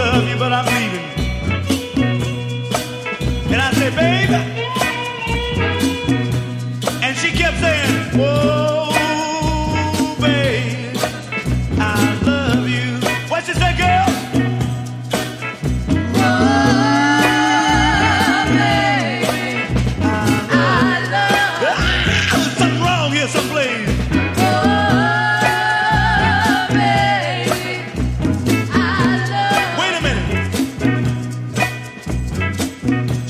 love you, but I'm leaving. And I say, baby.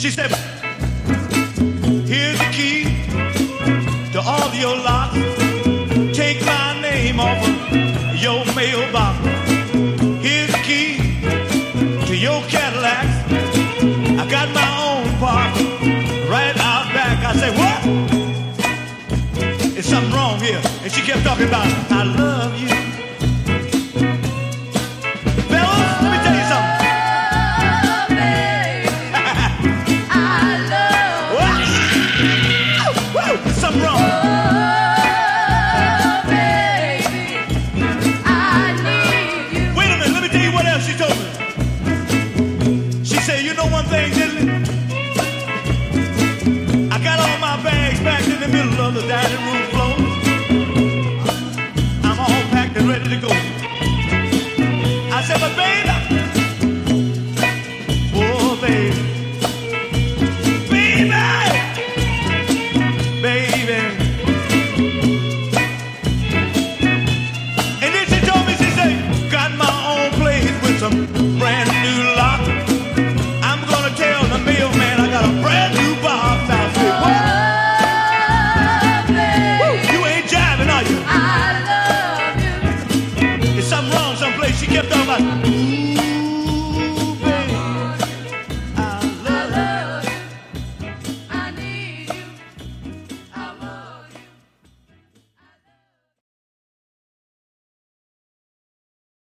She said, Here's the key to all your locks. Take my name off of your mailbox. Here's the key to your Cadillacs. I got my own park right out back. I said, What? Is something wrong here? And she kept talking about, I love you. Thing, Diddley? I got all my bags packed in the middle of the dining room floor. I'm all packed and ready to go. I said, but baby, someplace. She kept on like.